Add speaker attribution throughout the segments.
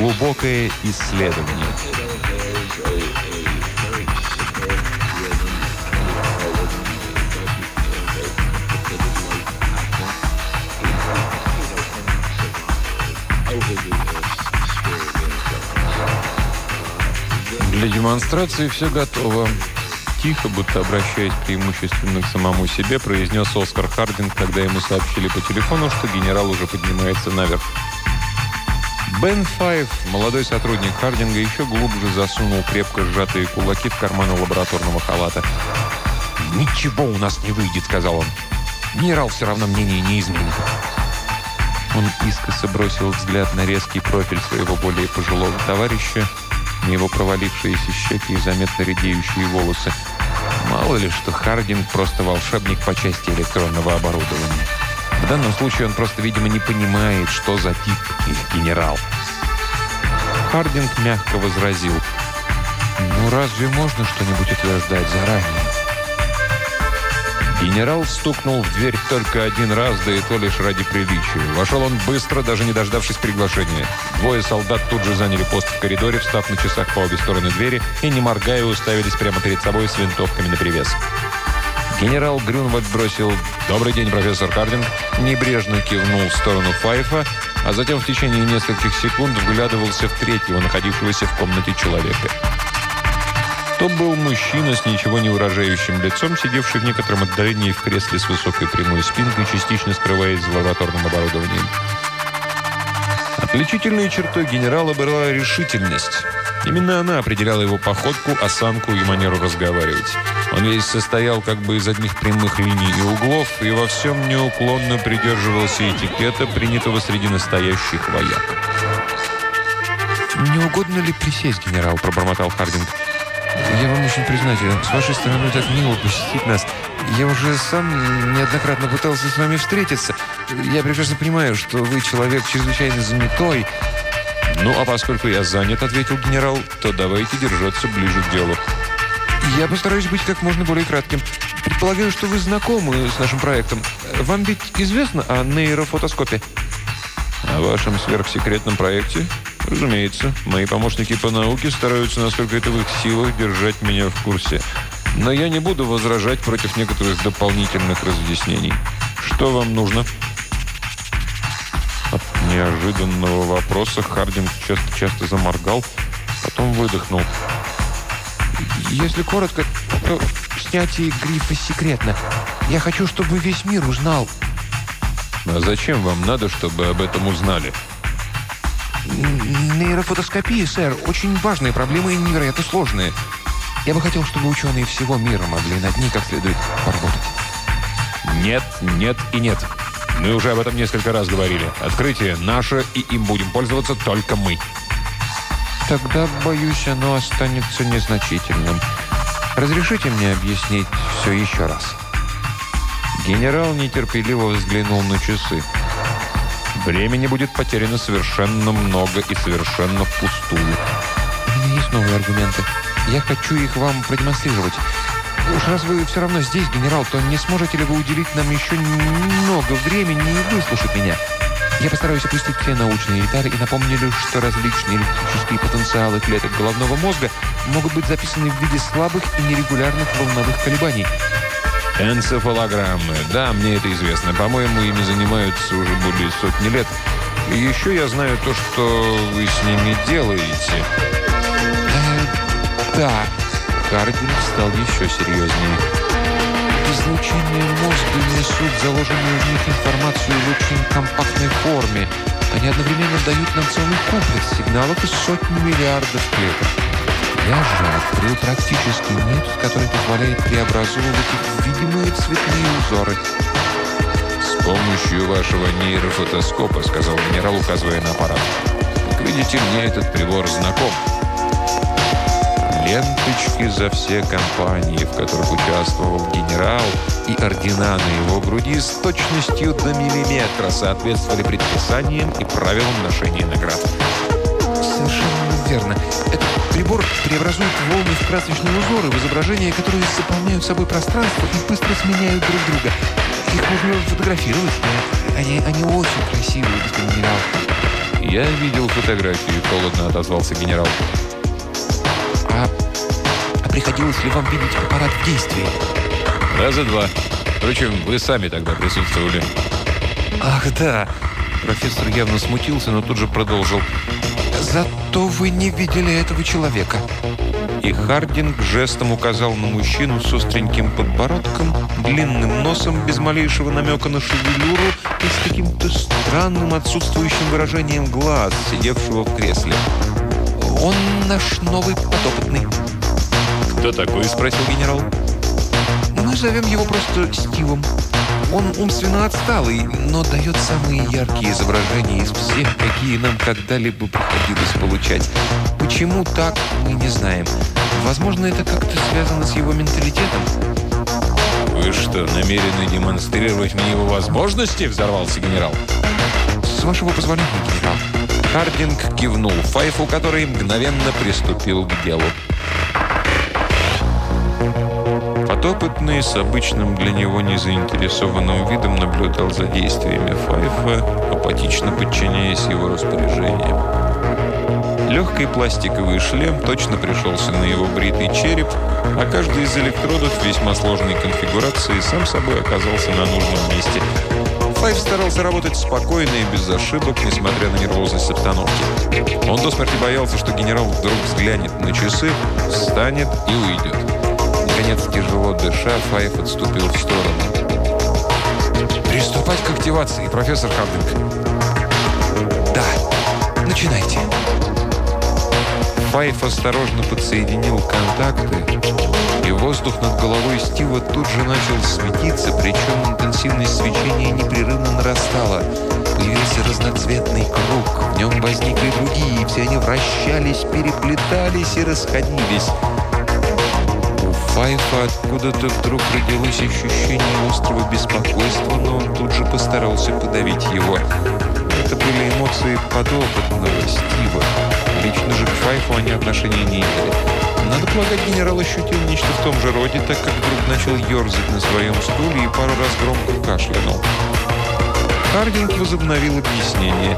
Speaker 1: Глубокое исследование. Для демонстрации все готово. Тихо, будто обращаясь преимущественно к самому себе, произнес Оскар Хардинг, когда ему сообщили по телефону, что генерал уже поднимается наверх. Бен Файв, молодой сотрудник Хардинга, еще глубже засунул крепко сжатые кулаки в карманы лабораторного халата. «Ничего у нас не выйдет», — сказал он. «Генерал все равно мнение не изменит». Он искоса бросил взгляд на резкий профиль своего более пожилого товарища, на его провалившиеся щеки и заметно редеющие волосы. Мало ли, что Хардинг просто волшебник по части электронного оборудования. В данном случае он просто, видимо, не понимает, что за тип генерал. Хардинг мягко возразил. «Ну разве можно что-нибудь утверждать заранее?» Генерал стукнул в дверь только один раз, да и то лишь ради приличия. Вошел он быстро, даже не дождавшись приглашения. Двое солдат тут же заняли пост в коридоре, встав на часах по обе стороны двери и, не моргая, уставились прямо перед собой с винтовками наперевес. Генерал Грюнвальд бросил «Добрый день, профессор Хардинг», небрежно кивнул в сторону Файфа, а затем в течение нескольких секунд вглядывался в третьего, находившегося в комнате человека. То был мужчина с ничего не выражающим лицом, сидевший в некотором отдалении в кресле с высокой прямой спинкой, частично скрываясь за лабораторным оборудованием. Отличительной чертой генерала была решительность. Именно она определяла его походку, осанку и манеру разговаривать. Он весь состоял как бы из одних прямых линий и углов и во всем неуклонно придерживался этикета, принятого среди настоящих вояк. «Не угодно ли присесть, генерал?» – пробормотал Хардинг. «Я вам очень признателен. С вашей стороны так мило посетить нас. Я уже сам неоднократно пытался с вами встретиться. Я прекрасно понимаю, что вы человек чрезвычайно занятой». «Ну, а поскольку я занят, — ответил генерал, — то давайте держаться ближе к делу». «Я постараюсь быть как можно более кратким. Предполагаю, что вы знакомы с нашим проектом. Вам ведь известно о нейрофотоскопе?» «О вашем сверхсекретном проекте?» «Разумеется. Мои помощники по науке стараются, насколько это в их силах, держать меня в курсе. Но я не буду возражать против некоторых дополнительных разъяснений. Что вам нужно?» Неожиданного вопроса Хардинг часто-часто заморгал, потом выдохнул. Если коротко, то снятие грифа секретно. Я хочу, чтобы весь мир узнал. А зачем вам надо, чтобы об этом узнали? Нейрофотоскопия, сэр, очень важная проблема и невероятно сложная. Я бы хотел, чтобы ученые всего мира могли над ней как следует поработать. Нет, нет и нет. Мы уже об этом несколько раз говорили. Открытие наше, и им будем пользоваться только мы. Тогда, боюсь, оно останется незначительным. Разрешите мне объяснить все еще раз. Генерал нетерпеливо взглянул на часы. Времени будет потеряно совершенно много и совершенно впустую. У меня есть новые аргументы. Я хочу их вам продемонстрировать. Уж раз вы все равно здесь, генерал, то не сможете ли вы уделить нам еще немного времени и выслушать меня? Я постараюсь опустить все научные детали и напомню лишь, что различные электрические потенциалы клеток головного мозга могут быть записаны в виде слабых и нерегулярных волновых колебаний. Энцефалограммы. Да, мне это известно. По-моему, ими занимаются уже более сотни лет. И еще я знаю то, что вы с ними делаете. Э, да. Хардинг стал еще серьезнее. Излучение мозга несут заложенную в них информацию в очень компактной форме. Они одновременно дают нам целый комплекс сигналов из сотни миллиардов клеток. Я же открыл практический метод, который позволяет преобразовывать их в видимые цветные узоры. «С помощью вашего нейрофотоскопа», — сказал генерал, указывая на аппарат. «Как видите, мне этот прибор знаком» ленточки за все компании, в которых участвовал генерал, и ордена на его груди с точностью до миллиметра соответствовали предписаниям и правилам ношения наград. Совершенно верно. Этот прибор преобразует волны в красочные узоры, в изображения, которые заполняют собой пространство и быстро сменяют друг друга. Их можно фотографировать. Они, они очень красивые, господин генерал. «Я видел фотографии», — холодно отозвался генерал.
Speaker 2: «А, а приходилось ли вам видеть аппарат в действии?»
Speaker 1: «Раза два. Впрочем, вы сами тогда присутствовали».
Speaker 2: «Ах, да!» Профессор явно смутился, но тут же продолжил. «Зато вы не видели этого человека».
Speaker 1: И Хардинг жестом указал на мужчину с остреньким подбородком, длинным носом, без малейшего намека на шевелюру и с каким-то странным отсутствующим выражением глаз, сидевшего в кресле.
Speaker 2: «Он наш новый подопытный».
Speaker 1: «Кто такой?» – спросил генерал.
Speaker 2: «Мы зовем его просто Стивом». Он умственно отсталый, но дает самые яркие изображения из всех, какие нам когда-либо приходилось получать. Почему так, мы не знаем. Возможно, это как-то связано с его менталитетом.
Speaker 1: «Вы что, намерены демонстрировать мне его возможности?» – взорвался генерал.
Speaker 2: «С вашего позволения, генерал».
Speaker 1: Хардинг кивнул Файфу, который мгновенно приступил к делу. Подопытный с обычным для него незаинтересованным видом наблюдал за действиями Файфа, апатично подчиняясь его распоряжениям. Легкий пластиковый шлем точно пришелся на его бритый череп, а каждый из электродов весьма сложной конфигурации сам собой оказался на нужном месте. Файф старался работать спокойно и без ошибок, несмотря на нервозность обстановки. Он до смерти боялся, что генерал вдруг взглянет на часы, встанет и уйдет. Наконец, тяжело дыша, Файф отступил в сторону.
Speaker 2: «Приступать к активации, профессор Хардинг». «Да, начинайте».
Speaker 1: Файф осторожно подсоединил контакты, и воздух над головой Стива тут же начал светиться, причем интенсивность свечения непрерывно нарастала. Появился разноцветный круг, в нем возникли другие, и все они вращались, переплетались и расходились. Файфа откуда-то вдруг родилось ощущение острого беспокойства, но он тут же постарался подавить его. Это были эмоции подопытного Стива. Лично же к Файфу они отношения не имели. Надо полагать, генерал ощутил нечто в том же роде, так как вдруг начал ерзать на своем стуле и пару раз громко кашлянул. Хардинг возобновил объяснение.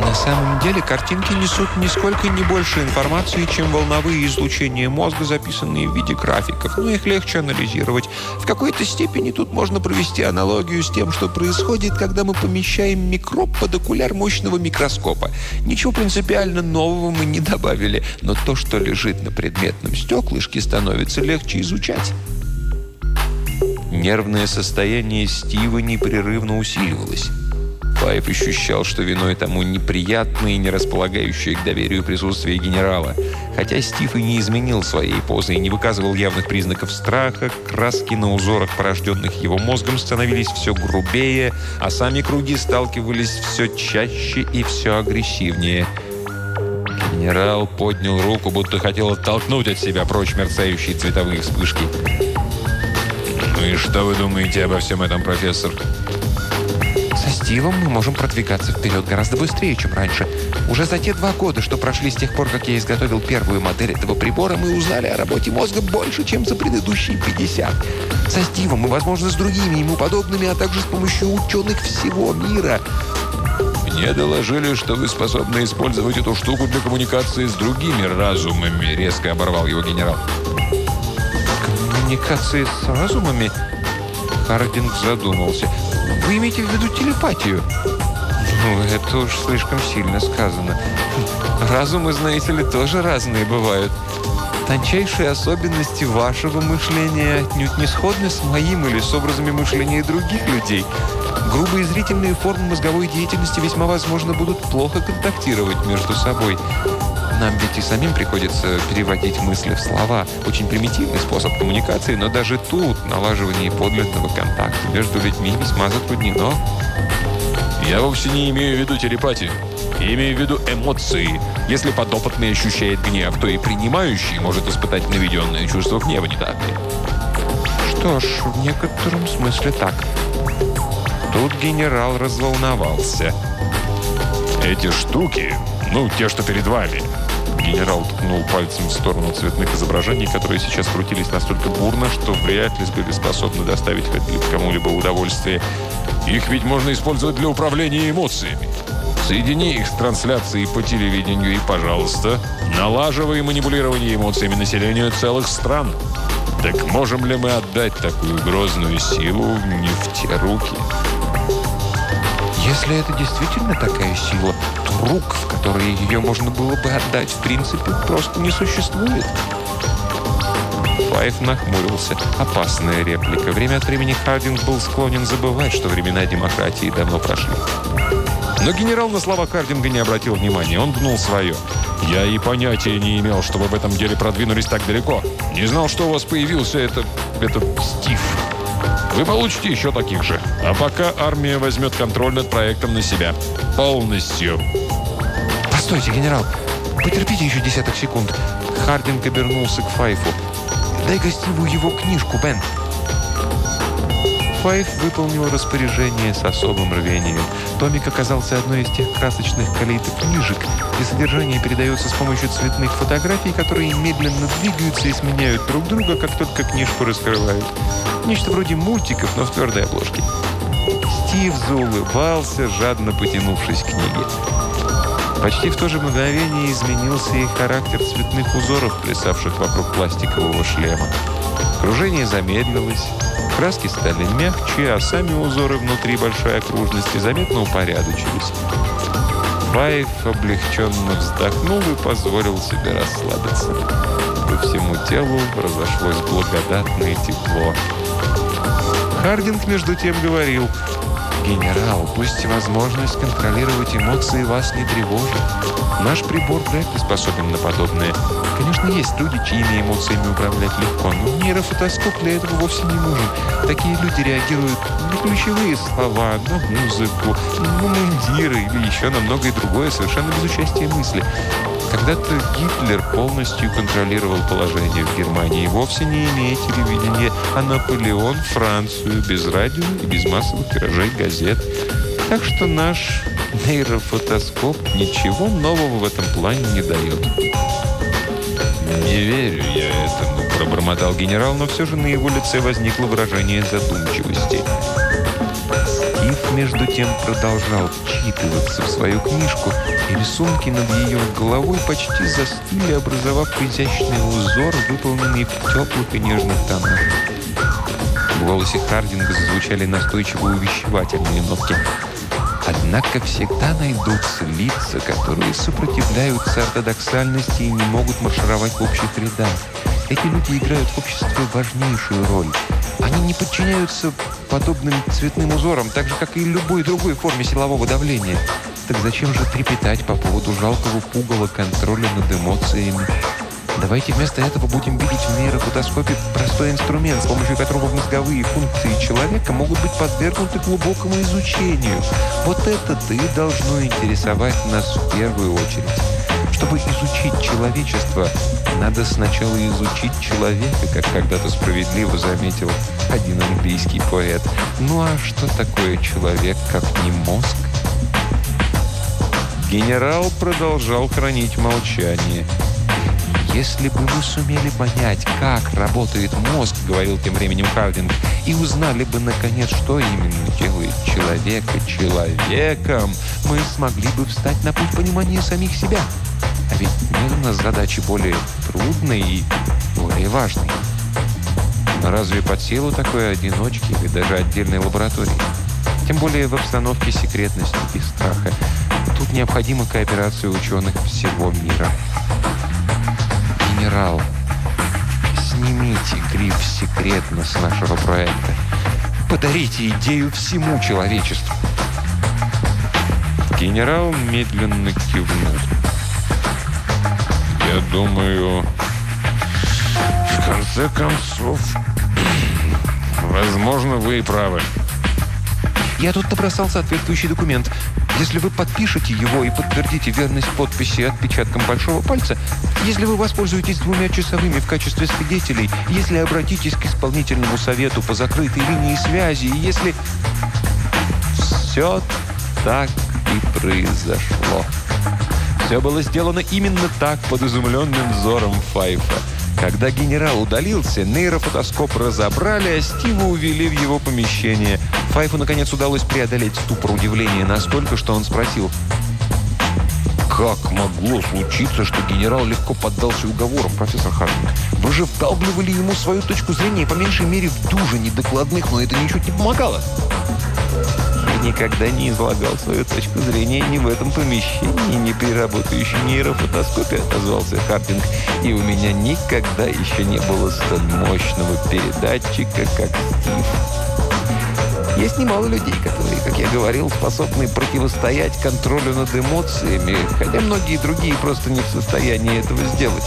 Speaker 2: На самом деле картинки несут нисколько не больше информации, чем волновые излучения мозга, записанные в виде графиков, но их легче анализировать. В какой-то степени тут можно провести аналогию с тем, что происходит, когда мы помещаем микроб под окуляр мощного микроскопа. Ничего принципиально нового мы не добавили, но то, что лежит на предметном стеклышке, становится легче изучать.
Speaker 1: Нервное состояние Стива непрерывно усиливалось. Файв ощущал, что виной тому неприятное и не располагающее к доверию присутствие генерала. Хотя Стив и не изменил своей позы и не выказывал явных признаков страха, краски на узорах, порожденных его мозгом, становились все грубее, а сами круги сталкивались все чаще и все агрессивнее. Генерал поднял руку, будто хотел оттолкнуть от себя прочь мерцающие цветовые вспышки. «Ну и что вы думаете обо всем этом, профессор?»
Speaker 2: Стивом мы можем продвигаться вперед гораздо быстрее, чем раньше. Уже за те два года, что прошли с тех пор, как я изготовил первую модель этого прибора, мы узнали о работе мозга больше, чем за предыдущие 50. Со Стивом и, возможно, с другими ему подобными, а также с помощью ученых всего мира.
Speaker 1: «Мне доложили, что вы способны использовать эту штуку для коммуникации с другими разумами», — резко оборвал его генерал.
Speaker 2: «Коммуникации с разумами?» Хардинг задумался. Вы имеете в виду телепатию? Ну, это уж слишком сильно сказано. Разумы, знаете ли, тоже разные бывают. Тончайшие особенности вашего мышления отнюдь не сходны с моим или с образами мышления других людей. Грубые зрительные формы мозговой деятельности весьма возможно будут плохо контактировать между собой. Нам ведь и самим приходится переводить мысли в слова. Очень примитивный способ коммуникации, но даже тут налаживание подлинного контакта между людьми весьма затруднено.
Speaker 1: Я вовсе не имею в виду телепатию. Я имею в виду эмоции. Если подопытный ощущает гнев, то и принимающий может испытать наведенное чувство гнева, не так ли?
Speaker 2: Что ж, в некотором смысле так.
Speaker 1: Тут генерал разволновался. Эти штуки, ну, те, что перед вами, Генерал ткнул пальцем в сторону цветных изображений, которые сейчас крутились настолько бурно, что вряд ли были способны доставить кому-либо удовольствие. Их ведь можно использовать для управления эмоциями.
Speaker 3: Соедини их с трансляцией по телевидению и, пожалуйста, налаживай манипулирование эмоциями населения целых стран. Так можем ли мы отдать такую грозную силу не в те руки?
Speaker 1: Если это действительно такая сила, рук, в которые ее можно было бы отдать, в принципе, просто не существует.
Speaker 3: Файф нахмурился. Опасная реплика. Время от времени Хардинг был склонен забывать, что времена демократии давно прошли. Но генерал на слова Хардинга не обратил внимания. Он гнул свое. «Я и понятия не имел, что вы в этом деле продвинулись так далеко. Не знал, что у вас появился этот... этот Стив. Вы получите еще таких же. А пока армия возьмет контроль над проектом на себя. Полностью».
Speaker 1: «Постойте, генерал. Потерпите еще десяток секунд». Хардинг обернулся к Файфу. «Дай-ка Стиву его книжку, Бен». Файф выполнил распоряжение с особым рвением. Томик оказался одной из тех красочных книжек, где содержание передается с помощью цветных фотографий, которые медленно двигаются и сменяют друг друга, как только книжку раскрывают. Нечто вроде мультиков, но в твердой обложке. Стив заулыбался, жадно потянувшись к книге. Почти в то же мгновение изменился и характер цветных узоров, плясавших вокруг пластикового шлема. Кружение замедлилось, Краски стали мягче, а сами узоры внутри большой окружности заметно упорядочились. Файф облегченно вздохнул и позволил себе расслабиться. По всему телу разошлось благодатное тепло. Хардинг между тем говорил – «Генерал, пусть возможность контролировать эмоции вас не тревожит. Наш прибор вряд ли способен на подобное. Конечно, есть люди, чьими эмоциями управлять легко, но нейрофотоскоп для этого вовсе не нужен. Такие люди реагируют на ключевые слова, на музыку, на мундиры или еще на многое другое, совершенно без участия мысли. Когда-то Гитлер полностью контролировал положение в Германии, вовсе не имея телевидения, а Наполеон – Францию, без радио и без массовых тиражей газет. Так что наш нейрофотоскоп ничего нового в этом плане не дает. «Не верю я этому», – пробормотал генерал, но все же на его лице возникло выражение задумчивости. Между тем, продолжал вчитываться в свою книжку, и рисунки над ее головой почти застыли, образовав изящный узор, выполненный в теплых и нежных тонах. В голосе Хардинга зазвучали настойчиво увещевательные нотки. Однако всегда найдутся лица, которые сопротивляются ортодоксальности и не могут маршировать в общих рядах. Эти люди играют в обществе важнейшую роль. Они не подчиняются подобным цветным узорам, так же, как и любой другой форме силового давления. Так зачем же трепетать по поводу жалкого пугала контроля над эмоциями? Давайте вместо этого будем видеть в нейрофотоскопе простой инструмент, с помощью которого мозговые функции человека могут быть подвергнуты глубокому изучению. Вот это-то и должно интересовать нас в первую очередь. Чтобы изучить человечество, надо сначала изучить человека, как когда-то справедливо заметил один английский поэт. Ну а что такое человек, как не мозг? Генерал продолжал хранить молчание. «Если бы мы сумели понять, как работает мозг, — говорил тем временем Хардинг, — и узнали бы, наконец, что именно делает человека человеком, мы смогли бы встать на путь понимания самих себя». Ведь нас задачи более трудной и более важной. Но разве под силу такой одиночки или даже отдельной лаборатории? Тем более в обстановке секретности и страха. Тут необходима кооперация ученых всего мира. Генерал, снимите гриф «Секретно» с нашего проекта. Подарите идею всему человечеству. Генерал медленно кивнул. Я думаю, в конце концов, возможно, вы и правы. Я тут набросал соответствующий документ. Если вы подпишете его и подтвердите верность подписи отпечатком большого пальца, если вы воспользуетесь двумя часовыми в качестве свидетелей, если обратитесь к исполнительному совету по закрытой линии связи, если... Все так и произошло. Все было сделано именно так, под изумленным взором Файфа. Когда генерал удалился, нейрофотоскоп разобрали, а Стива увели в его помещение. Файфу, наконец, удалось преодолеть ступор удивления настолько, что он спросил,
Speaker 3: Как могло случиться, что генерал легко поддался уговорам, профессор Хардинг? Вы же вдалбливали ему свою точку зрения, по меньшей мере, в дюжине докладных, но это ничуть не помогало.
Speaker 1: Никогда не излагал свою точку зрения ни в этом помещении, ни при работающей нейрофотоскопе, отозвался Хардинг. И у меня никогда еще не было столь мощного передатчика, как Стив. Есть немало людей, которые, как я говорил, способны противостоять контролю над эмоциями, хотя многие другие просто не в состоянии этого сделать.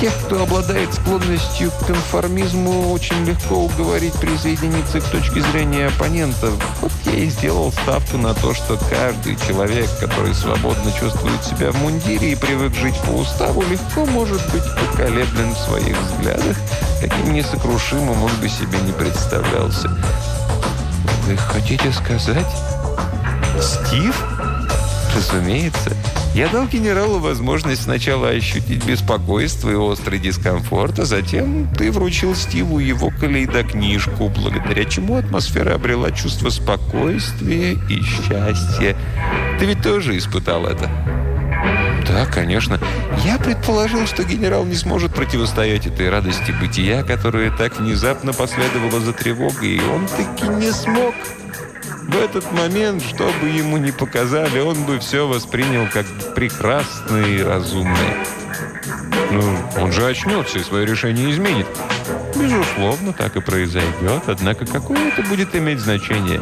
Speaker 1: Тех, кто обладает склонностью к конформизму, очень легко уговорить присоединиться к точке зрения оппонента. Вот я и сделал ставку на то, что каждый человек, который свободно чувствует себя в мундире и привык жить по уставу, легко может быть поколеблен в своих взглядах, каким несокрушимым он бы себе не представлялся.
Speaker 3: Вы хотите сказать?
Speaker 1: Стив? Разумеется. Я дал генералу возможность сначала ощутить беспокойство и острый дискомфорт, а затем ты вручил Стиву его калейдокнижку, благодаря чему атмосфера обрела чувство спокойствия и счастья. Ты ведь тоже испытал это?
Speaker 3: Да, конечно.
Speaker 1: Я предположил, что генерал не сможет противостоять этой радости бытия, которая так внезапно последовала за тревогой, и он таки не смог. В этот момент, что бы ему ни показали, он бы все воспринял как прекрасное и разумное.
Speaker 3: Ну, он же очнется и свое решение изменит.
Speaker 1: Безусловно, так и произойдет, однако какое это будет иметь значение?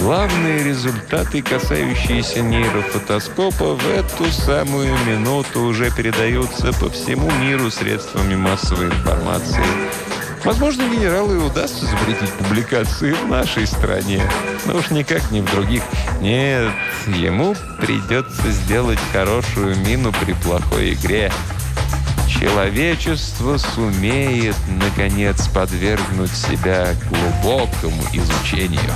Speaker 1: Главные результаты, касающиеся нейрофотоскопа, в эту самую минуту уже передаются по всему миру средствами массовой информации. Возможно, генералу и удастся запретить публикации в нашей стране, но уж никак не в других. Нет, ему придется сделать хорошую мину при плохой игре. Человечество сумеет, наконец, подвергнуть себя глубокому изучению.